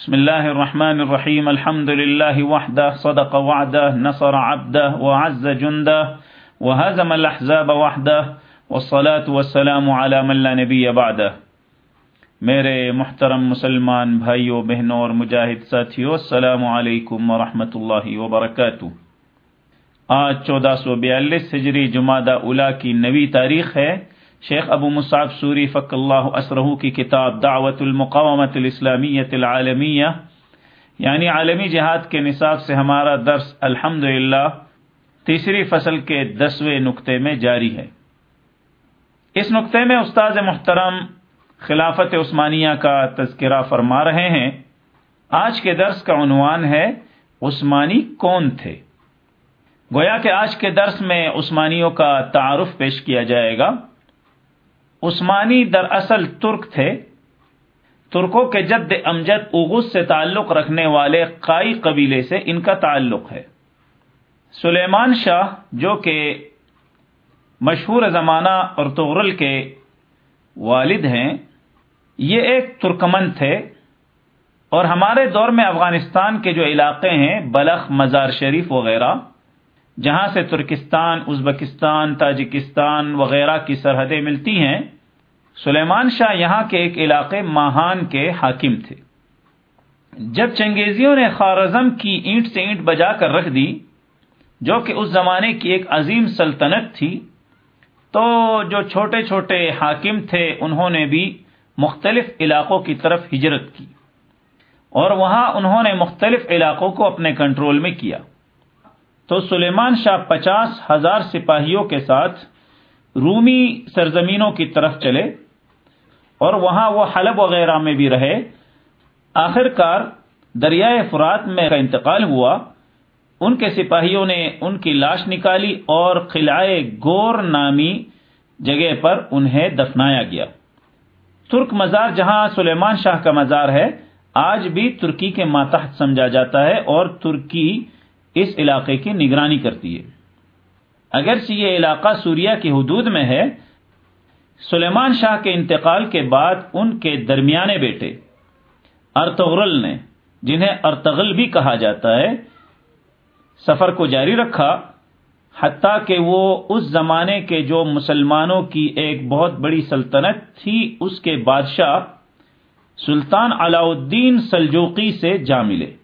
بسم الله الرحمن الرحيم الحمد لله وحده صدق وعده نصر عبده وعز جنده وهزم الأحزاب وحده والصلاة والسلام على من لا نبي بعده میرے محترم مسلمان بھائیوں بہنوں اور مجاہد ساتھیوں السلام علیکم ورحمۃ اللہ وبرکاتہ۔ آج چودہ سو بیالیس ہجری جمادہ اولا کی نوی تاریخ ہے۔ شیخ ابو مصعب سوری فق اللہ اسرہ کی کتاب دعوت المقامت الاسلامیت العالمیہ یعنی عالمی جہاد کے نصاب سے ہمارا درس الحمد تیسری فصل کے دسویں نقطے میں جاری ہے۔ اس نقطے میں استاذ محترم خلافت عثمانیہ کا تذکرہ فرما رہے ہیں۔ آج کے درس کا عنوان ہے، عثمانی کون تھے؟ گویا کہ آج کے درس میں عثمانیوں کا تعارف پیش کیا جائے گا۔ عثمانی دراصل ترک تھے۔ ترکوں کے جد امجد اغس سے تعلق رکھنے والے قائی قبیلے سے ان کا تعلق ہے۔ سلیمان شاہ، جو کہ مشہور زمانہ اور تغرل کے والد ہیں، یہ ایک ترکمن تھے۔ اور ہمارے دور میں افغانستان کے جو علاقے ہیں، بلخ، مزار شریف وغیرہ جہاں سے ترکستان، ازبکستان، تاجکستان وغیرہ کی سرحدیں ملتی ہیں، سلیمان شاہ یہاں کے ایک علاقے ماہان کے حاکم تھے۔ جب چنگیزیوں نے خارزم کی اینٹ سے اینٹ بجا کر رکھ دی، جو کہ اس زمانے کی ایک عظیم سلطنت تھی، تو جو چھوٹے چھوٹے حاکم تھے، انہوں نے بھی مختلف علاقوں کی طرف ہجرت کی۔ اور وہاں انہوں نے مختلف علاقوں کو اپنے کنٹرول میں کیا۔ تو سلیمان شاہ پچاس ہزار سپاہیوں کے ساتھ رومی سرزمینوں کی طرف چلے اور وہاں وہ حلب وغیرہ میں بھی رہے۔ آخر کار دریائے فرات میں کا انتقال ہوا۔ ان کے سپاہیوں نے ان کی لاش نکالی اور قلعہ گور نامی جگہ پر انہیں دفنایا گیا۔ ترک مزار جہاں سلیمان شاہ کا مزار ہے، آج بھی ترکی کے ماتحت سمجھا جاتا ہے اور ترکی اس علاقے کی نگرانی کرتی ہے۔ اگرچہ یہ علاقہ سوریا کی حدود میں ہے، سلیمان شاہ کے انتقال کے بعد ان کے درمیانے بیٹے ارتغرل نے، جنہیں ارتغل بھی کہا جاتا ہے، سفر کو جاری رکھا، حتیٰ کہ وہ اس زمانے کے جو مسلمانوں کی ایک بہت بڑی سلطنت تھی، اس کے بادشاہ سلطان علاؤدین سلجوقی سے جا ملے۔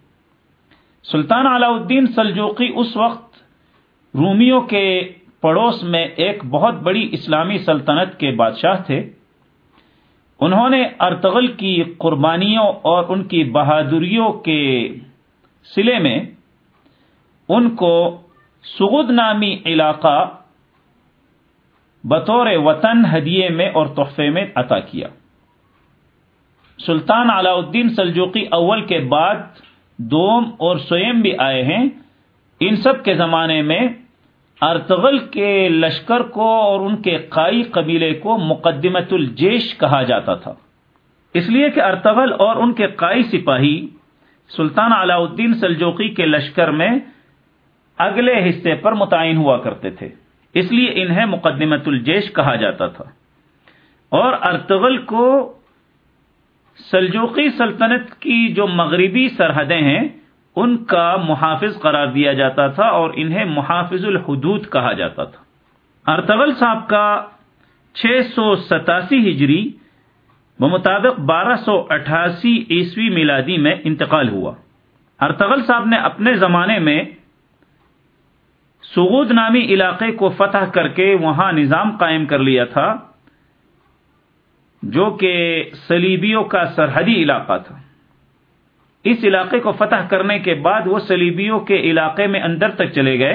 سلطان علاء الدین سلجوقی اس وقت رومیوں کے پڑوس میں ایک بہت بڑی اسلامی سلطنت کے بادشاہ تھے۔ انہوں نے ارتغل کی قربانیوں اور ان کی بہادریوں کے سلے میں ان کو سغد نامی علاقہ بطور وطن ہدیے میں اور تحفے میں عطا کیا۔ سلطان علاء الدین سلجوقی اول کے بعد دوم اور سویم بھی آئے ہیں، ان سب کے زمانے میں ارتغل کے لشکر کو اور ان کے قائی قبیلے کو مقدمت الجیش کہا جاتا تھا۔ اس لیے کہ ارتغل اور ان کے قائی سپاہی سلطان علاء الدین سلجوقی کے لشکر میں اگلے حصے پر متعین ہوا کرتے تھے، اس لیے انہیں مقدمت الجیش کہا جاتا تھا۔ اور ارتغل کو سلجوقی سلطنت کی جو مغربی سرحدیں ہیں، ان کا محافظ قرار دیا جاتا تھا اور انہیں محافظ الحدود کہا جاتا تھا۔ ارتغل صاحب کا چھ سو ستاسی ہجری بمطابق بارہ سو اٹھاسی عیسوی میلادی میں انتقال ہوا۔ ارتغل صاحب نے اپنے زمانے میں سعود نامی علاقے کو فتح کر کے وہاں نظام قائم کر لیا تھا۔ جو کہ سلیبیوں کا سرحدی علاقہ تھا۔ اس علاقے کو فتح کرنے کے بعد وہ سلیبیوں کے علاقے میں اندر تک چلے گئے۔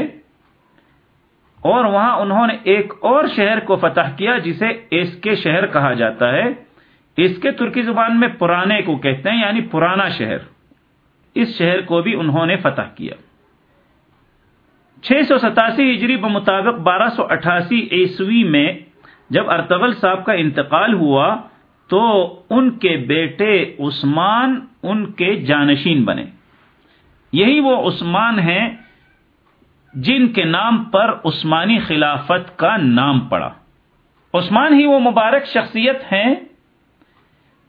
اور وہاں انہوں نے ایک اور شہر کو فتح کیا جسے اس کے شہر کہا جاتا ہے۔ اس کے ترکی زبان میں پرانے کو کہتے ہیں یعنی پرانا شہر۔ اس شہر کو بھی انہوں نے فتح کیا۔ چھ سو ستاسی ہجری بمطابق بارہ سو اٹھاسی عیسوی میں جب ارتغل صاحب کا انتقال ہوا تو ان کے بیٹے عثمان ان کے جانشین بنے۔ یہی وہ عثمان ہیں جن کے نام پر عثمانی خلافت کا نام پڑا۔ عثمان ہی وہ مبارک شخصیت ہیں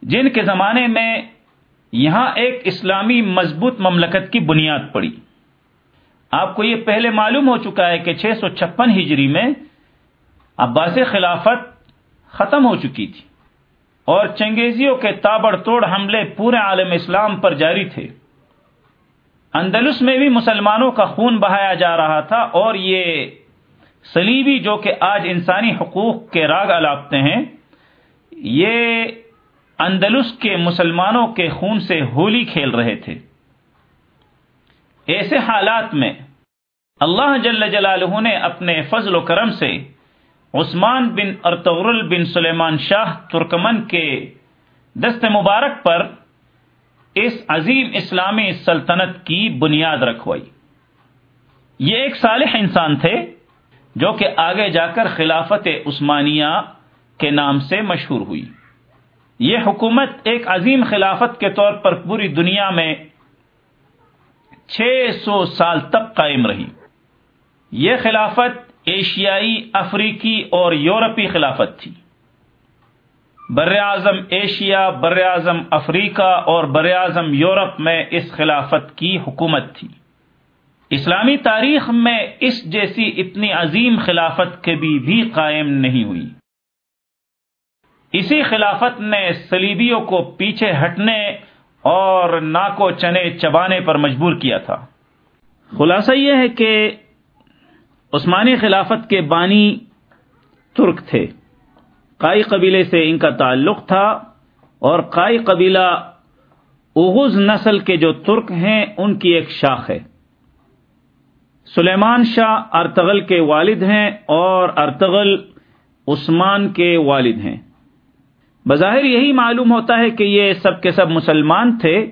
جن کے زمانے میں یہاں ایک اسلامی مضبوط مملکت کی بنیاد پڑی۔ آپ کو یہ پہلے معلوم ہو چکا ہے کہ چھ سو چھپن ہجری میں عباس خلافت ختم ہو چکی تھی۔ اور چنگیزیوں کے تابڑ توڑ حملے پورے عالم اسلام پر جاری تھے۔ اندلس میں بھی مسلمانوں کا خون بہایا جا رہا تھا اور یہ سلیبی جو کہ آج انسانی حقوق کے راگ الاپتے ہیں، یہ اندلس کے مسلمانوں کے خون سے ہولی کھیل رہے تھے۔ ایسے حالات میں اللہ جل جلالہ نے اپنے فضل و کرم سے عثمان بن ارطغرل بن سلیمان شاہ ترکمن کے دست مبارک پر اس عظیم اسلامی سلطنت کی بنیاد رکھوائی۔ یہ ایک صالح انسان تھے جو کہ آگے جا کر خلافت عثمانیہ کے نام سے مشہور ہوئی۔ یہ حکومت ایک عظیم خلافت کے طور پر پوری دنیا میں چھ سو سال تک قائم رہی۔ یہ خلافت ایشیائی، افریقی اور یورپی خلافت تھی۔ بر اعظم ایشیا، بر اعظم افریقہ اور بر اعظم یورپ میں اس خلافت کی حکومت تھی۔ اسلامی تاریخ میں اس جیسی اتنی عظیم خلافت کبھی بھی قائم نہیں ہوئی۔ اسی خلافت نے سلیبیوں کو پیچھے ہٹنے اور ناکو چنے چبانے پر مجبور کیا تھا۔ خلاصہ یہ ہے کہ عثمانی خلافت کے بانی ترک تھے۔ قائی قبیلے سے ان کا تعلق تھا اور قائی قبیلہ اغز نسل کے جو ترک ہیں، ان کی ایک شاخ ہے۔ سلیمان شاہ ارتغل کے والد ہیں اور ارتغل عثمان کے والد ہیں۔ بظاہر یہی معلوم ہوتا ہے کہ یہ سب کے سب مسلمان تھے،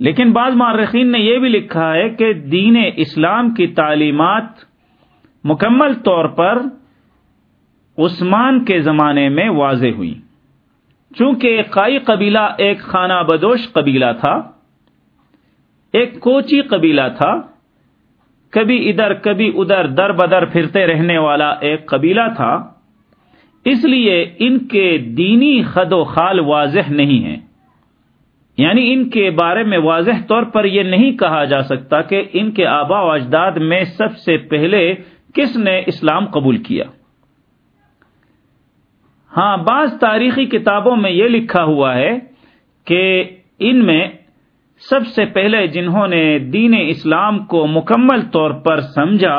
لیکن بعض مارخین نے یہ بھی لکھا ہے کہ دین اسلام کی تعلیمات مکمل طور پر عثمان کے زمانے میں واضح ہوئی۔ چونکہ قائی قبیلہ ایک خانہ بدوش قبیلہ تھا، ایک کوچی قبیلہ تھا، کبھی ادھر کبھی ادھر در بدر پھرتے رہنے والا ایک قبیلہ تھا، اس لیے ان کے دینی خد و خال واضح نہیں ہے یعنی ان کے بارے میں واضح طور پر یہ نہیں کہا جا سکتا کہ ان کے آبا و اجداد میں سب سے پہلے کس نے اسلام قبول کیا؟ ہاں بعض تاریخی کتابوں میں یہ لکھا ہوا ہے کہ ان میں سب سے پہلے جنہوں نے دین اسلام کو مکمل طور پر سمجھا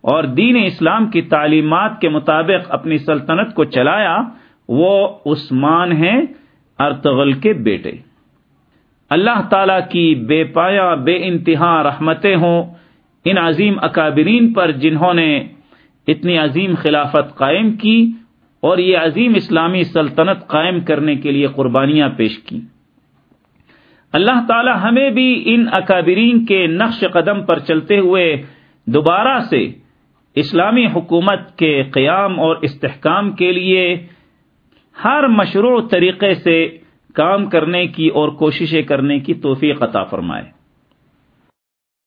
اور دین اسلام کی تعلیمات کے مطابق اپنی سلطنت کو چلایا، وہ عثمان ہیں ارتغل کے بیٹے۔ اللہ تعالی کی بے پایا، بے انتہا رحمتیں ہوں۔ ان عظیم اکابرین پر جنہوں نے اتنی عظیم خلافت قائم کی اور یہ عظیم اسلامی سلطنت قائم کرنے کے لیے قربانیاں پیش کی۔ اللہ تعالی ہمیں بھی ان اکابرین کے نقش قدم پر چلتے ہوئے دوبارہ سے اسلامی حکومت کے قیام اور استحکام کے لیے ہر مشروع طریقے سے کام کرنے کی اور کوششیں کرنے کی توفیق عطا فرمائے۔